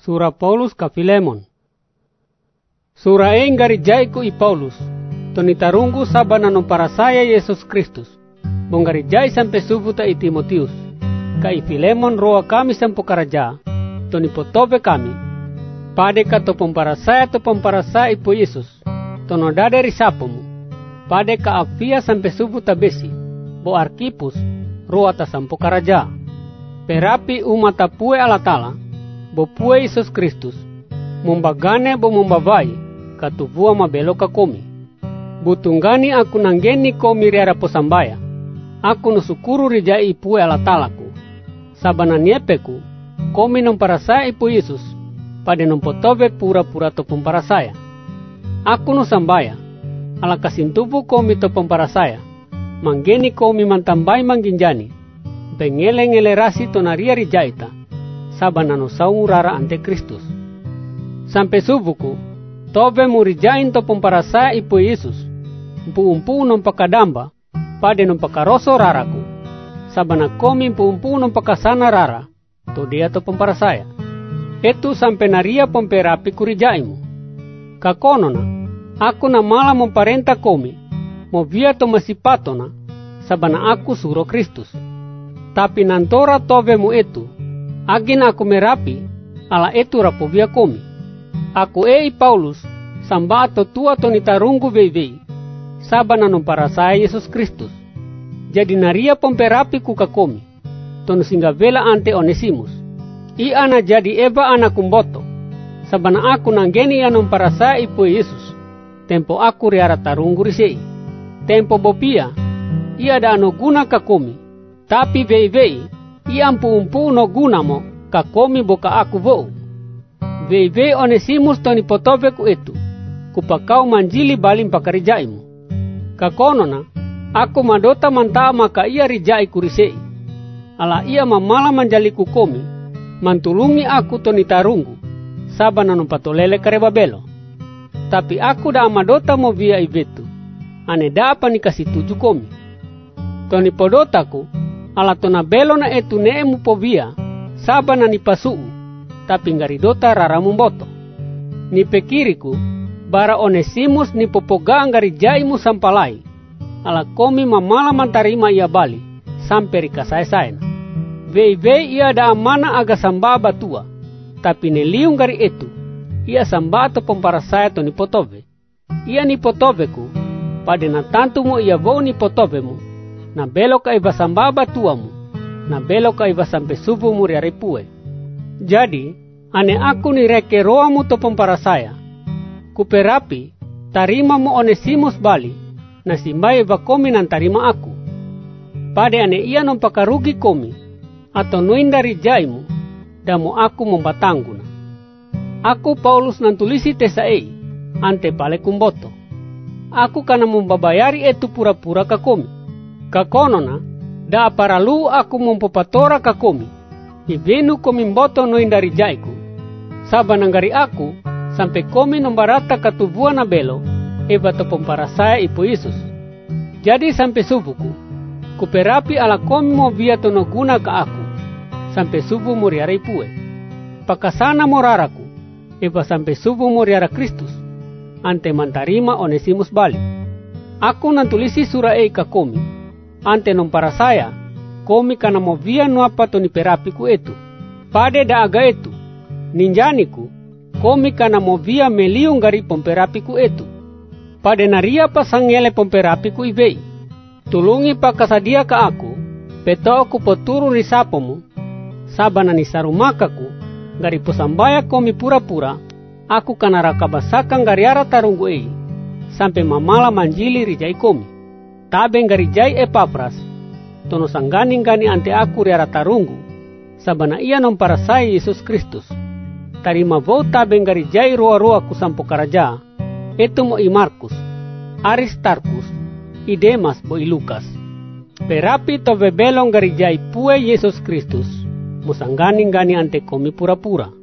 Sura Paulus ka Filemon. Sura eng garijaiku i Paulus, toni tarunggu sabana non para saya Yesus Kristus. Bong garijai sampai subuta i Timotius. Ka i Filemon roa kami sampo karaja, toni potobe kami. Pade ka to para saya to para saya ipo Yesus. Tono dade risapomu. Pade ka afia sampai subuta besi. Bo Arkipus roa ta sampo karaja. Perapi umat pue alatala, bo pue Yesus Kristus. Mumbagane bo mumbavai, katuvua mabelo ka komi. Butungani aku nanggeni komi riara posambaya. Aku nusukuru rijai pue alatalaku. Sabana niepeku, komi non para saya ipu Yesus. Pada non potove pura-pura para saya. Aku no sambaya, ala kasintubu komi topong para saya. Manggeni komi mantambai mangginjani pengele-ngele rasi tonaria rijaita, sabana no saungu rara ante Kristus. Sampai subuku, tobe murijain to pemparasa ipo Yesus, umpu-umpu non pakadamba, pade non pakaroso raraku, sabana komi umpu-umpu non pakasana rara, to dia to pemparasaya. Itu sampai naria pomperapi kurijaimu. Kakonona, aku na mala memparenta komi, mo via to masipatona, sabana aku suro Kristus tapi nantora tovemu itu, agin aku merapi, ala itu rapovia komi. Aku ei Paulus, sambato tua tonitarungu vei sabana non para saya Yesus Kristus. Jadi naria pomperapi ku kakomi, tonu singa vela ante onesimus. I ana jadi eba ana kumboto, sabana aku nanggeni anon para saya ipu Yesus. Tempo aku riara tarunggu risei. Tempo bopia, ia ada ano guna kakomi, tapi vei-vei, iam pumpu no gunamo, kakomi boka aku vou. Vei-vei onesimus toni potobe ku itu, kupakau manjili balim pakarijaimu. Kakonona, aku madota manta maka ia rijai kurisei. Ala ia mamala manjali komi, mantulungi aku toni tarunggu, sabana no patolele karebabelo. Tapi aku da amadota mo via ivetu, ane da apa nikasi tuju komi. Podotaku, ala tona belo na etu neemu povia, saba na ni pasuu, tapi ngaridota raramu mboto. Ni pekiriku, bara onesimus ni popoga ngari jaimu sampalai, ala komi mamala mantarima ia bali, sampai rikasai saena. Vei-vei ia da amana aga sambaba tua, tapi neliung gari etu, ia pomparasaya to ni potove. Ia ni potoveku, pada tantumu ia vou ni potovemu, na belok ka iba sambaba tuamu, na belok ka iba sampai subumu riaripue. Jadi, ane aku ni reke roamu to saya. Kuperapi, tarima mo onesimus bali, na simbaye ba komi nan tarima aku. Pade ane ia non pakarugi komi, atau nuin dari jaimu, damo aku membatangguna. Aku Paulus nan tulisi tesai, ante pale kumboto. Aku kana membabayari itu pura-pura ke komi kakonona da paralu aku mempopatora kakomi ibenu komi mboto no indari jaiku. Sabanangari aku sampai komi nombarata katubuan na belo eba to saya ipo Yesus jadi sampai subuku kuperapi ala komi mo via no guna ka aku sampai subuh muriara ipue pakasana moraraku eba sampai subuh muriara Kristus ante mantarima onesimus bali. Aku nantulisi sura ei kakomi ante non para saya, komi kana movia no apa to ni perapiku etu. Pade da aga etu, ninjaniku, komi kana movia meliung gari pomperapiku etu. Pade naria pasangele pomperapiku ibei. Tulungi pa kasadia ka aku, peto aku poturu risapomu, sabana ni sarumakaku, gari posambaya komi pura-pura, aku kana rakabasakan gariara tarunggu ei, sampai mamala manjili rijai komi tabeng garijai epapras, tono sangganing gani ante aku riara tarunggu, sabana ia sai Yesus Kristus. Tarima vou tabeng garijai roa-roa sampo karaja, itu mo i Markus, Aristarkus, i Demas bo i Lukas. Perapi to bebelong garijai pue Yesus Kristus, musangganing gani ante komi pura-pura.